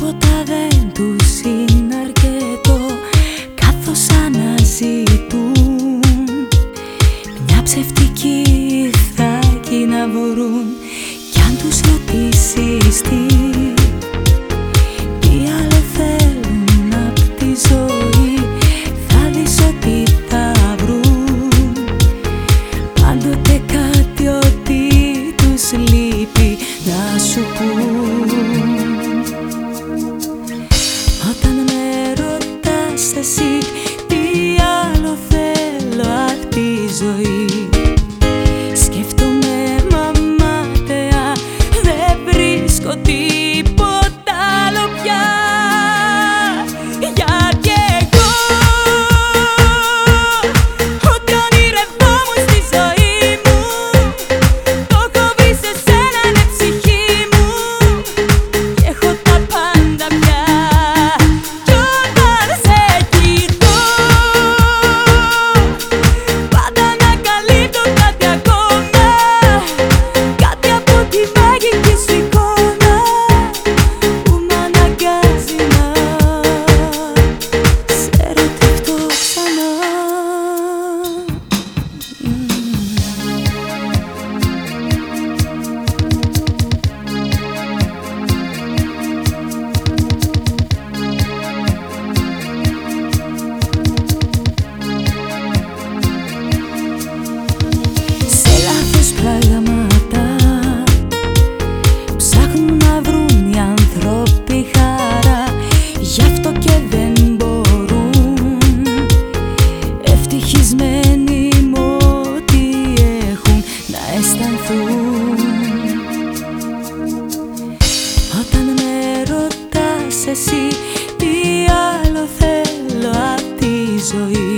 τίποτα δεν τους είναι αρκετό να ζητούν μια ψευτική ηθάκη να βρουν Κι αν τους ρωτήσεις τι. Τι άλλο θέλουν να τη ζωή Θα δεις ότι θα βρουν. Πάντοτε κάτι ότι τους λείπει να σου πούν. Ρωτάς εσύ εσύ. Τι άλλο θέλω απ' τη ζωή